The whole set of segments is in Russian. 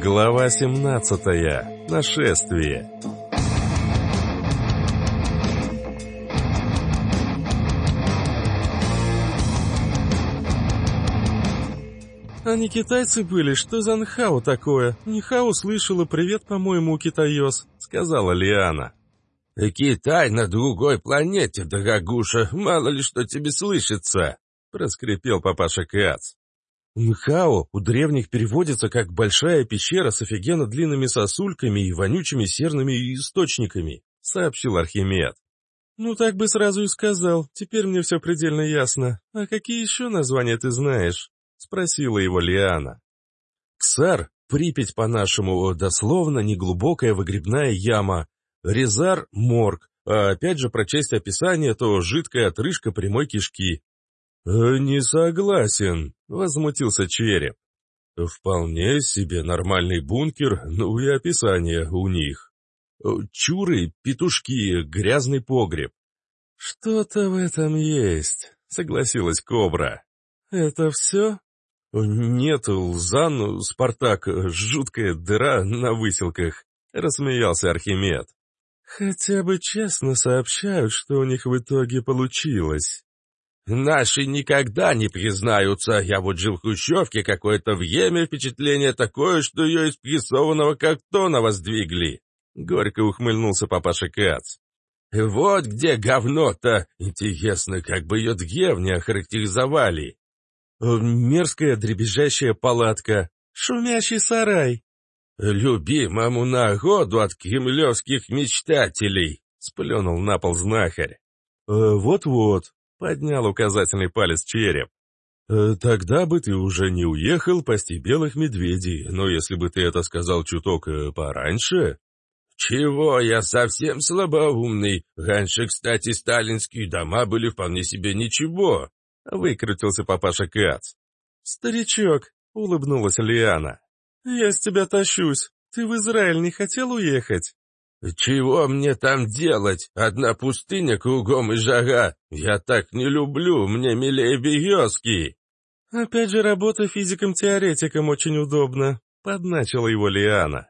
Глава 17. Нашествие. «А не китайцы были? Что за нхао такое? Нхао слышала, привет, по-моему, китаёс», — сказала Лиана. «Китай на другой планете, дорогуша, мало ли что тебе слышится», — проскрипел папаша Кац. «Нхао у древних переводится как «большая пещера с офигенно длинными сосульками и вонючими серными источниками», — сообщил Архимед. «Ну так бы сразу и сказал, теперь мне все предельно ясно. А какие еще названия ты знаешь?» — спросила его Лиана. «Ксар, Припять по-нашему, дословно, неглубокая выгребная яма. Резар — морг, а опять же прочесть описание, то жидкая отрыжка прямой кишки». «Э, «Не согласен», — возмутился череп. «Вполне себе нормальный бункер, ну и описание у них. Чуры, петушки, грязный погреб». «Что-то в этом есть», — согласилась Кобра. «Это все?» «Нет, Лзан, Спартак, жуткая дыра на выселках», — рассмеялся Архимед. «Хотя бы честно сообщают, что у них в итоге получилось». «Наши никогда не признаются. Я вот жил в Хрущевке какое-то время, впечатление такое, что ее из прессованного картона воздвигли». Горько ухмыльнулся папаша Кац. «Вот где говно-то! Интересно, как бы ее дгевни охарактеризовали?» Э, мерзкая дребезжащая палатка, шумящий сарай. «Любимому нагоду от кремлевских мечтателей!» — сплюнул на пол знахарь. «Э, «Вот-вот», — поднял указательный палец череп. «Э, «Тогда бы ты уже не уехал пасти белых медведей, но если бы ты это сказал чуток пораньше...» «Чего, я совсем слабоумный. Раньше, кстати, сталинские дома были вполне себе ничего. — выкрутился папаша Кац. «Старичок», — улыбнулась Лиана, — «я с тебя тащусь. Ты в Израиль не хотел уехать?» «Чего мне там делать? Одна пустыня кругом и жара. Я так не люблю, мне милее березки». «Опять же, работа физиком-теоретиком очень удобно», — подначила его Лиана.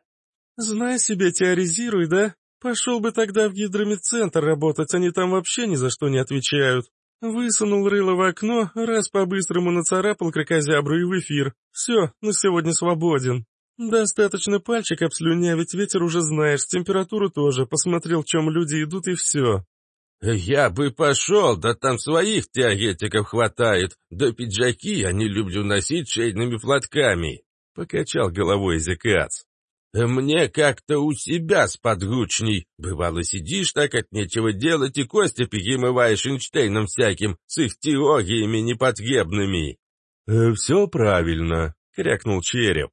«Знай себе, теоризируй, да? Пошел бы тогда в гидромедцентр работать, они там вообще ни за что не отвечают. Высунул рыло в окно, раз по-быстрому нацарапал крокозябру и в эфир. Все, на сегодня свободен. Достаточно пальчик обслюнявить, ветер уже знаешь, температуру тоже, посмотрел, в чем люди идут и все. «Я бы пошел, да там своих теоретиков хватает, да пиджаки они люблю носить шейными платками», — покачал головой Зекац. «Мне как-то у себя сподручней. Бывало, сидишь так от нечего делать и кости перемываешь Эйнштейном всяким, с их теориями непотребными». «Э, «Все правильно», — крякнул череп.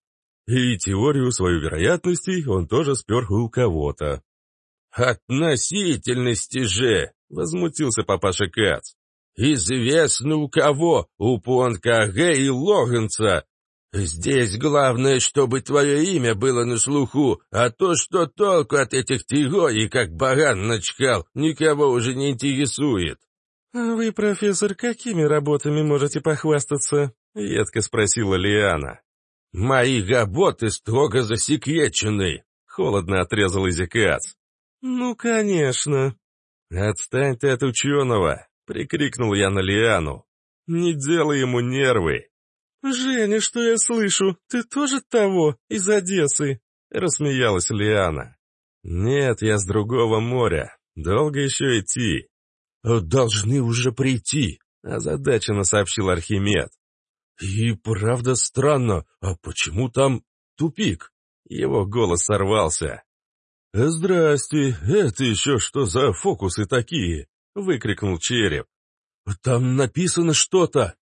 «И теорию свою вероятностей он тоже спер у кого-то». «Относительности же!» — возмутился папаша Кац. «Известно у кого, у Пуанкаге и Логенца, Здесь главное, чтобы твое имя было на слуху, а то, что толку от этих тигоей, как баран начкал, никого уже не интересует. — А вы, профессор, какими работами можете похвастаться? — едко спросила Лиана. — Мои работы строго засекречены, — холодно отрезал Изикац. — Ну, конечно. — Отстань ты от ученого, — прикрикнул я на Лиану. — Не делай ему нервы. «Женя, что я слышу? Ты тоже того, из Одессы?» — рассмеялась Лиана. «Нет, я с другого моря. Долго еще идти?» «Должны уже прийти», — озадаченно сообщил Архимед. «И правда странно, а почему там тупик?» Его голос сорвался. «Здрасте, это еще что за фокусы такие?» — выкрикнул череп. «Там написано что-то!»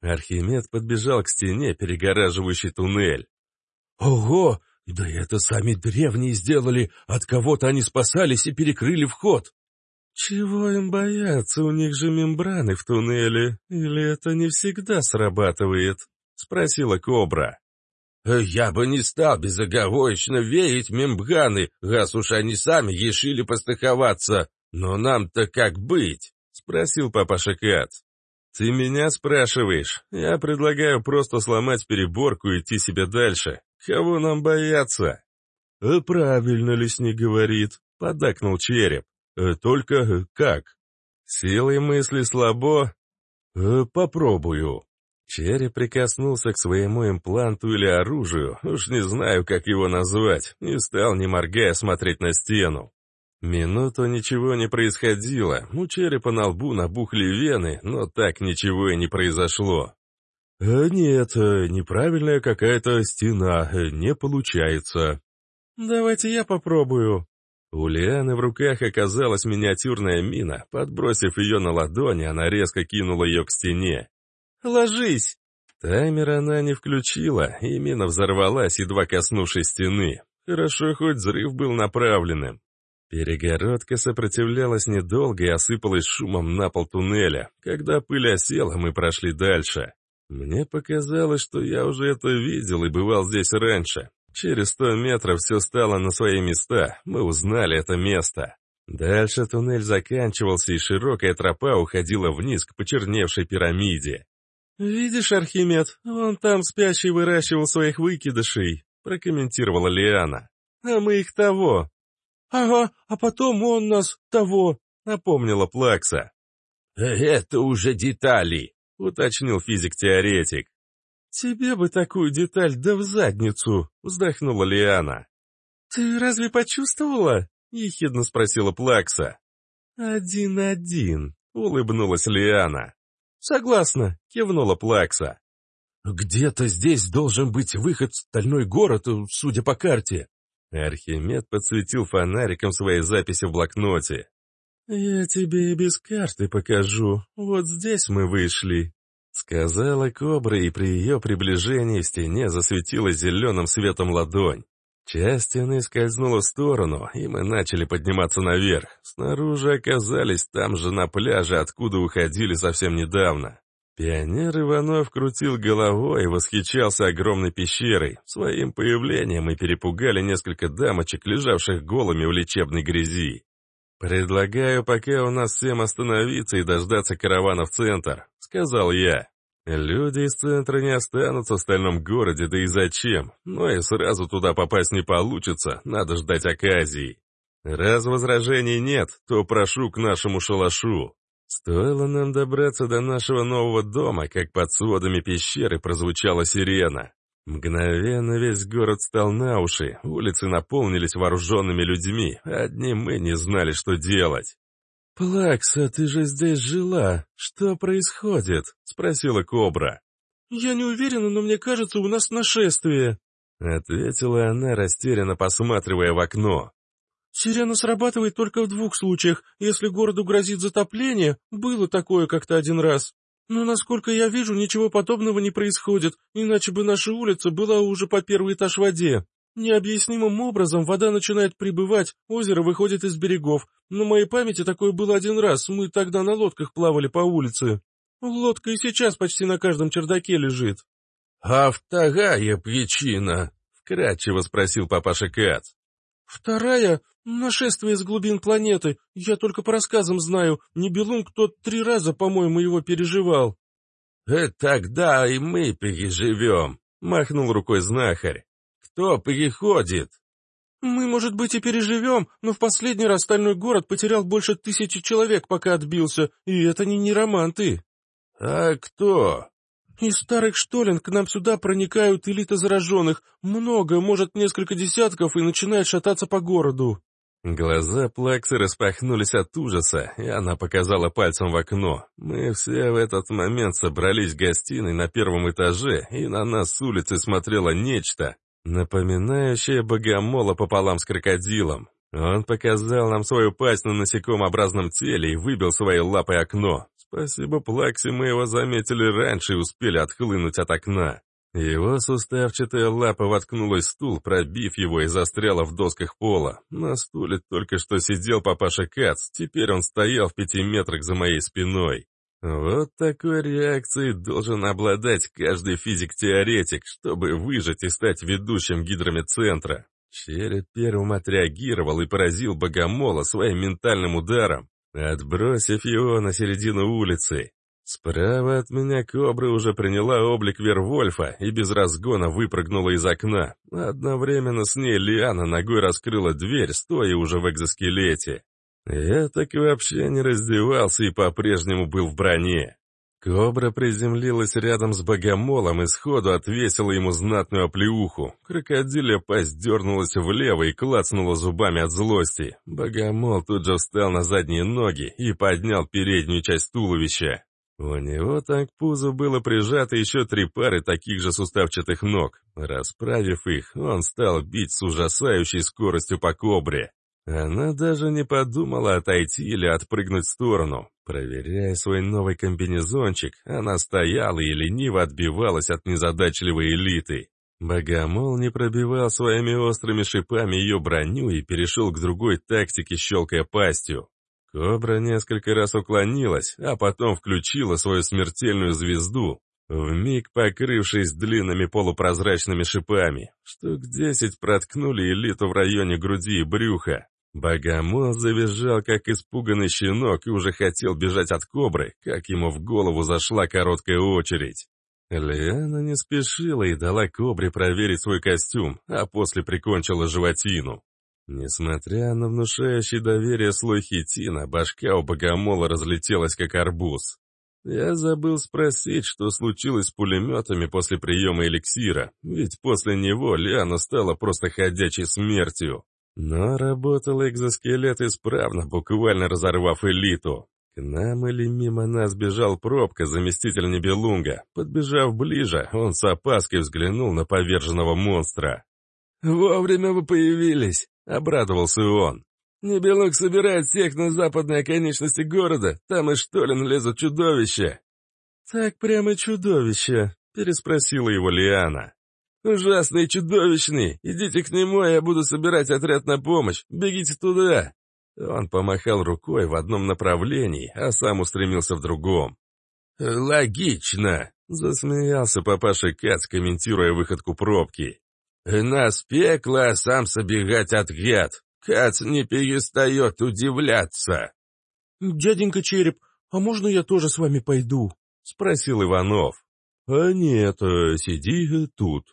Архимед подбежал к стене, перегораживающей туннель. «Ого! Да это сами древние сделали! От кого-то они спасались и перекрыли вход!» «Чего им бояться? У них же мембраны в туннеле. Или это не всегда срабатывает?» — спросила Кобра. «Я бы не стал безоговорочно верить мембраны, раз уж они сами решили постыковаться. Но нам-то как быть?» — спросил папаша Кац. «Ты меня спрашиваешь? Я предлагаю просто сломать переборку и идти себе дальше. Кого нам бояться?» «Э, «Правильно лесник говорит», — подакнул череп. «Э, «Только как?» «Силой мысли слабо?» «Попробую». Череп прикоснулся к своему импланту или оружию, уж не знаю, как его назвать, и стал, не моргая, смотреть на стену. Минуту ничего не происходило, у черепа на лбу набухли вены, но так ничего и не произошло. «Э, «Нет, э, неправильная какая-то стена, э, не получается». «Давайте я попробую». У Лианы в руках оказалась миниатюрная мина, подбросив ее на ладони, она резко кинула ее к стене. «Ложись!» Таймер она не включила, и мина взорвалась, едва коснувшись стены. Хорошо, хоть взрыв был направленным. Перегородка сопротивлялась недолго и осыпалась шумом на пол туннеля. Когда пыль осела, мы прошли дальше. Мне показалось, что я уже это видел и бывал здесь раньше. Через сто метров все стало на свои места, мы узнали это место. Дальше туннель заканчивался, и широкая тропа уходила вниз к почерневшей пирамиде. «Видишь, Архимед, вон там спящий выращивал своих выкидышей», прокомментировала Лиана. «А мы их того». «Ага, а потом он нас того», напомнила Плакса. «Это уже детали», уточнил физик-теоретик. «Тебе бы такую деталь да в задницу!» — вздохнула Лиана. «Ты разве почувствовала?» — ехидно спросила Плакса. «Один-один», — улыбнулась Лиана. «Согласна», — кивнула Плакса. «Где-то здесь должен быть выход в стальной город, судя по карте». Архимед подсветил фонариком свои записи в блокноте. «Я тебе и без карты покажу. Вот здесь мы вышли», — сказала кобра, и при ее приближении в стене засветилась зеленым светом ладонь. Часть стены скользнула в сторону, и мы начали подниматься наверх. Снаружи оказались там же на пляже, откуда уходили совсем недавно. Пионер Иванов крутил головой и восхищался огромной пещерой. Своим появлением мы перепугали несколько дамочек, лежавших голыми в лечебной грязи. «Предлагаю пока у нас всем остановиться и дождаться каравана в центр», — сказал я. «Люди из центра не останутся в стальном городе, да и зачем? Но и сразу туда попасть не получится, надо ждать оказии. Раз возражений нет, то прошу к нашему шалашу». Стоило нам добраться до нашего нового дома, как под сводами пещеры прозвучала сирена. Мгновенно весь город стал на уши, улицы наполнились вооруженными людьми, одни мы не знали, что делать. «Плакса, ты же здесь жила. Что происходит?» — спросила Кобра. «Я не уверена, но мне кажется, у нас нашествие», — ответила она, растерянно посматривая в окно. «Сирена срабатывает только в двух случаях. Если городу грозит затопление, было такое как-то один раз. Но, насколько я вижу, ничего подобного не происходит, иначе бы наша улица была уже по первый этаж в воде. Необъяснимым образом вода начинает прибывать, озеро выходит из берегов. На моей памяти такое было один раз, мы тогда на лодках плавали по улице. Лодка и сейчас почти на каждом чердаке лежит. — А вторая причина? — вкратчиво спросил папаша Кац. — Вторая «Нашествие с глубин планеты. Я только по рассказам знаю. Нибелунг тот три раза, по-моему, его переживал». «Э, «Тогда и мы переживем», — махнул рукой знахарь. «Кто переходит?» «Мы, может быть, и переживем, но в последний раз стальной город потерял больше тысячи человек, пока отбился, и это не нероманты». «А кто?» «Из старых штолен к нам сюда проникают элиты зараженных. Много, может, несколько десятков, и начинает шататься по городу». Глаза Плаксы распахнулись от ужаса, и она показала пальцем в окно. Мы все в этот момент собрались в гостиной на первом этаже, и на нас с улицы смотрело нечто, напоминающее богомола пополам с крокодилом. Он показал нам свою пасть на насекомообразном теле и выбил своей лапой окно. Спасибо Плаксе, мы его заметили раньше и успели отхлынуть от окна. Его суставчатая лапа воткнулась в стул, пробив его и застряла в досках пола. На стуле только что сидел папаша Кац, теперь он стоял в пяти метрах за моей спиной. Вот такой реакцией должен обладать каждый физик-теоретик, чтобы выжить и стать ведущим гидромедцентра. Череп первым отреагировал и поразил богомола своим ментальным ударом, отбросив его на середину улицы. Справа от меня кобра уже приняла облик Вервольфа и без разгона выпрыгнула из окна. Одновременно с ней Лиана ногой раскрыла дверь, стоя уже в экзоскелете. Я так вообще не раздевался и по-прежнему был в броне. Кобра приземлилась рядом с богомолом и сходу отвесила ему знатную оплеуху. Крокодилья пасть дернулась влево и клацнула зубами от злости. Богомол тут же встал на задние ноги и поднял переднюю часть туловища. У него так к пузу было прижато еще три пары таких же суставчатых ног. Расправив их, он стал бить с ужасающей скоростью по кобре. Она даже не подумала отойти или отпрыгнуть в сторону. Проверяя свой новый комбинезончик, она стояла и лениво отбивалась от незадачливой элиты. Богомол не пробивал своими острыми шипами ее броню и перешел к другой тактике, щелкая пастью. Кобра несколько раз уклонилась, а потом включила свою смертельную звезду, вмиг покрывшись длинными полупрозрачными шипами. Штук десять проткнули элиту в районе груди и брюха. Богомол завизжал, как испуганный щенок, и уже хотел бежать от кобры, как ему в голову зашла короткая очередь. Лиана не спешила и дала кобре проверить свой костюм, а после прикончила животину. Несмотря на внушающий доверие слой хитина, башка у богомола разлетелась, как арбуз. Я забыл спросить, что случилось с пулеметами после приема эликсира, ведь после него Лиана стала просто ходячей смертью. Но работал экзоскелет исправно, буквально разорвав элиту. К нам или мимо нас бежал пробка, заместитель Небелунга. Подбежав ближе, он с опаской взглянул на поверженного монстра. «Вовремя вы появились!» — обрадовался он. «Небелунг собирает всех на западной оконечности города, там из Штолин лезут чудовища!» «Так прямо чудовища?» — переспросила его Лиана. «Ужасный и чудовищный! Идите к нему, а я буду собирать отряд на помощь! Бегите туда!» Он помахал рукой в одном направлении, а сам устремился в другом. «Логично!» — засмеялся папаша Кац, комментируя выходку пробки. «Нас пекло, а сам собегать ответ. Кац не перестает удивляться!» «Дяденька Череп, а можно я тоже с вами пойду?» — спросил Иванов. «А нет, э, сиди тут»,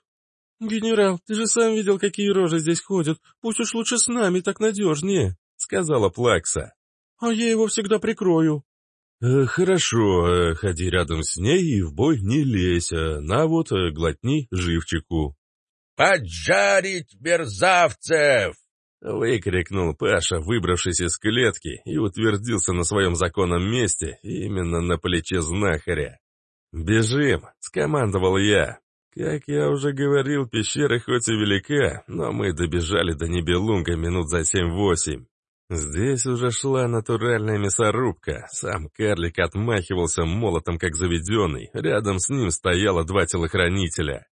«Генерал, ты же сам видел, какие рожи здесь ходят. Пусть уж лучше с нами, так надежнее», — сказала Плакса. «А я его всегда прикрою». «Э, «Хорошо, э, ходи рядом с ней и в бой не лезь. Э, на вот, э, глотни живчику». «Поджарить мерзавцев!» — выкрикнул Паша, выбравшись из клетки, и утвердился на своем законном месте, именно на плече знахаря. «Бежим!» — скомандовал я. Как я уже говорил, пещера хоть и велика, но мы добежали до Небелунга минут за семь-восемь. Здесь уже шла натуральная мясорубка. Сам карлик отмахивался молотом, как заведенный. Рядом с ним стояло два телохранителя.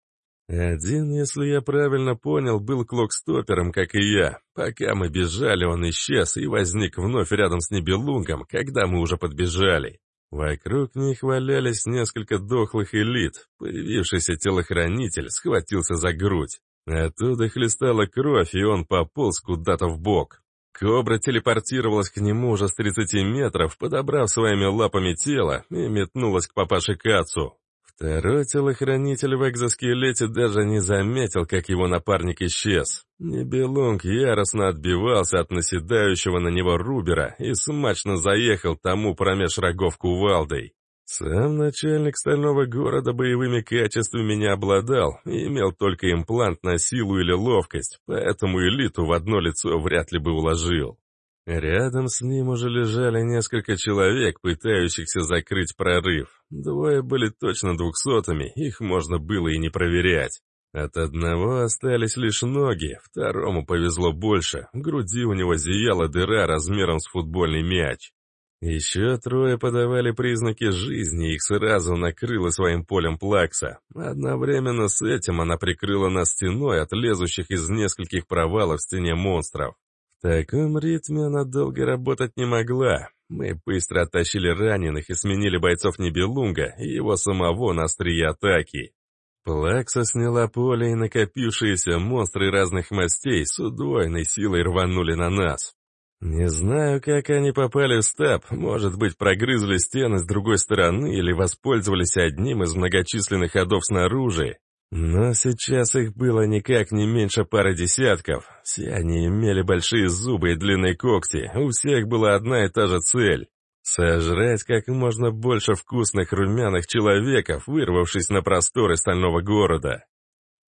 Один, если я правильно понял, был клокстопером, как и я. Пока мы бежали, он исчез и возник вновь рядом с Небелунгом, когда мы уже подбежали. Вокруг них валялись несколько дохлых элит. Появившийся телохранитель схватился за грудь. Оттуда хлестала кровь, и он пополз куда-то в бок. Кобра телепортировалась к нему уже с 30 метров, подобрав своими лапами тело, и метнулась к папаше Кацу. Второй телохранитель в экзоскелете даже не заметил, как его напарник исчез. Небелунг яростно отбивался от наседающего на него Рубера и смачно заехал тому промеж рогов кувалдой. Сам начальник стального города боевыми качествами не обладал и имел только имплант на силу или ловкость, поэтому элиту в одно лицо вряд ли бы уложил. Рядом с ним уже лежали несколько человек, пытающихся закрыть прорыв. Двое были точно двухсотыми, их можно было и не проверять. От одного остались лишь ноги, второму повезло больше, в груди у него зияла дыра размером с футбольный мяч. Еще трое подавали признаки жизни, их сразу накрыло своим полем плакса. Одновременно с этим она прикрыла нас стеной от лезущих из нескольких провалов в стене монстров. В таком ритме она долго работать не могла. Мы быстро оттащили раненых и сменили бойцов Небелунга и его самого на острие атаки. Плакса сняла поле, и накопившиеся монстры разных мастей с удвоенной силой рванули на нас. Не знаю, как они попали в стаб, может быть, прогрызли стены с другой стороны или воспользовались одним из многочисленных ходов снаружи. Но сейчас их было никак не меньше пары десятков. Все они имели большие зубы и длинные когти, у всех была одна и та же цель — сожрать как можно больше вкусных румяных человеков, вырвавшись на просторы стального города.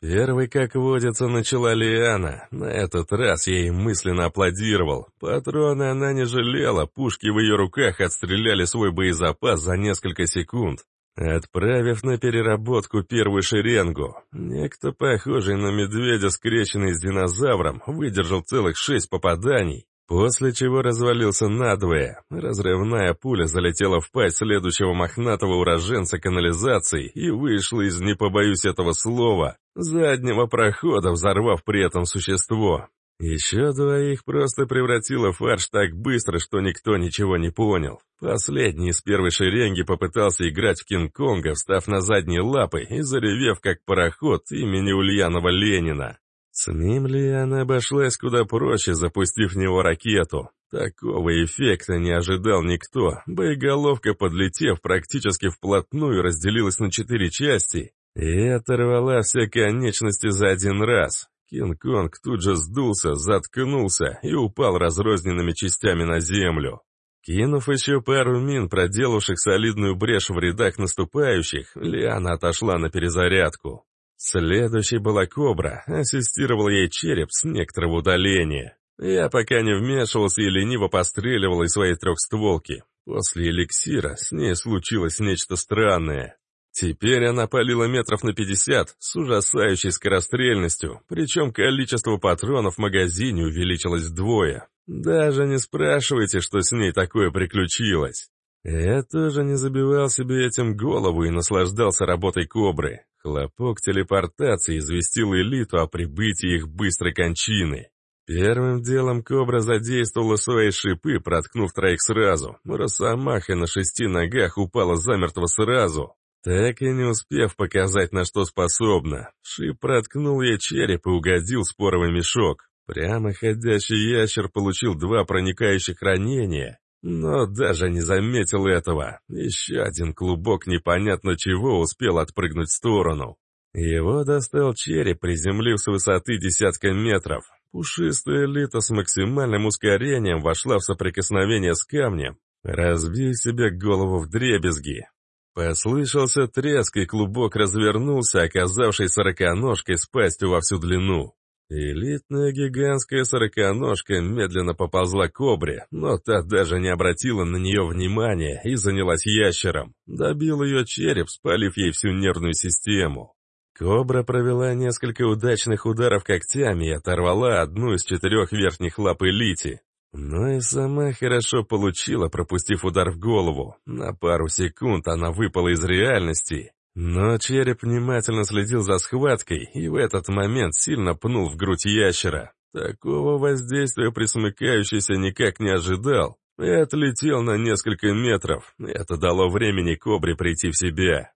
Первый, как водится, начала Лиана. На этот раз я ей мысленно аплодировал. Патроны она не жалела, пушки в ее руках отстреляли свой боезапас за несколько секунд, отправив на переработку первую шеренгу. Некто, похожий на медведя, скрещенный с динозавром, выдержал целых шесть попаданий, После чего развалился надвое. Разрывная пуля залетела в пасть следующего мохнатого уроженца канализации и вышла из, не побоюсь этого слова, заднего прохода, взорвав при этом существо. Еще двоих просто превратило в фарш так быстро, что никто ничего не понял. Последний из первой шеренги попытался играть в Кинг-Конга, встав на задние лапы и заревев как пароход имени Ульянова Ленина. С ним ли она обошлась куда проще, запустив в него ракету? Такого эффекта не ожидал никто. Боеголовка, подлетев практически вплотную, разделилась на четыре части и оторвала все конечности за один раз. Кинг-Конг тут же сдулся, заткнулся и упал разрозненными частями на землю. Кинув еще пару мин, проделавших солидную брешь в рядах наступающих, Лиана отошла на перезарядку. Следующей была кобра, ассистировал ей череп с некоторого удаления. Я пока не вмешивался и лениво постреливал из своей трехстволки. После эликсира с ней случилось нечто странное. Теперь она палила метров на пятьдесят с ужасающей скорострельностью, причем количество патронов в магазине увеличилось вдвое. Даже не спрашивайте, что с ней такое приключилось. Я тоже не забивал себе этим голову и наслаждался работой кобры. Хлопок телепортации известил элиту о прибытии их быстрой кончины. Первым делом Кобра задействовала свои шипы, проткнув троих сразу. Росомаха на шести ногах упала замертво сразу, так и не успев показать, на что способна. Шип проткнул ей череп и угодил споровый мешок. Прямо ходящий ящер получил два проникающих ранения, но даже не заметил этого. Еще один клубок непонятно чего успел отпрыгнуть в сторону. Его достал череп, приземлив с высоты десятка метров. Пушистая элита с максимальным ускорением вошла в соприкосновение с камнем, разбив себе голову в дребезги. Послышался треск, и клубок развернулся, оказавшись сороконожкой с пастью во всю длину. Элитная гигантская сороконожка медленно поползла к кобре, но та даже не обратила на нее внимания и занялась ящером. Добил ее череп, спалив ей всю нервную систему. Кобра провела несколько удачных ударов когтями и оторвала одну из четырех верхних лап элити. Но и сама хорошо получила, пропустив удар в голову. На пару секунд она выпала из реальности но череп внимательно следил за схваткой и в этот момент сильно пнул в грудь ящера. Такого воздействия присмыкающийся никак не ожидал и отлетел на несколько метров. Это дало времени кобре прийти в себя.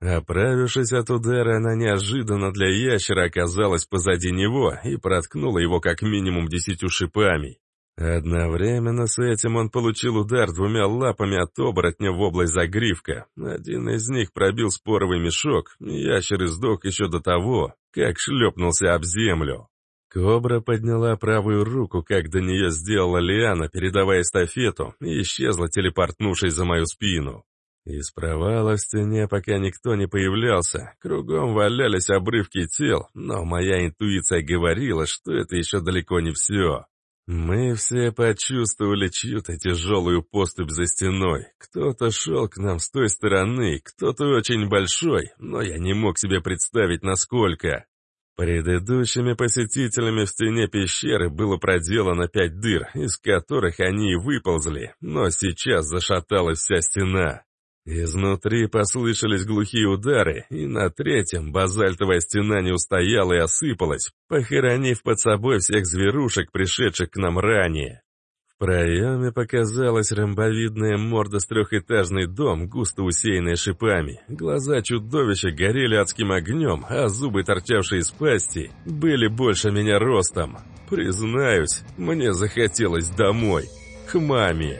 Оправившись от удара, она неожиданно для ящера оказалась позади него и проткнула его как минимум десятью шипами. Одновременно с этим он получил удар двумя лапами от оборотня в область загривка. Один из них пробил споровый мешок, и ящер издох еще до того, как шлепнулся об землю. Кобра подняла правую руку, как до нее сделала Лиана, передавая эстафету, и исчезла, телепортнувшись за мою спину. Из провала в стене пока никто не появлялся, кругом валялись обрывки тел, но моя интуиция говорила, что это еще далеко не все. Мы все почувствовали чью-то тяжелую поступь за стеной. Кто-то шел к нам с той стороны, кто-то очень большой, но я не мог себе представить, насколько. Предыдущими посетителями в стене пещеры было проделано пять дыр, из которых они и выползли, но сейчас зашаталась вся стена. Изнутри послышались глухие удары, и на третьем базальтовая стена не устояла и осыпалась, похоронив под собой всех зверушек, пришедших к нам ранее. В проеме показалась ромбовидная морда с трехэтажный дом, густо усеянный шипами. Глаза чудовища горели адским огнем, а зубы, торчавшие из пасти, были больше меня ростом. Признаюсь, мне захотелось домой, к маме.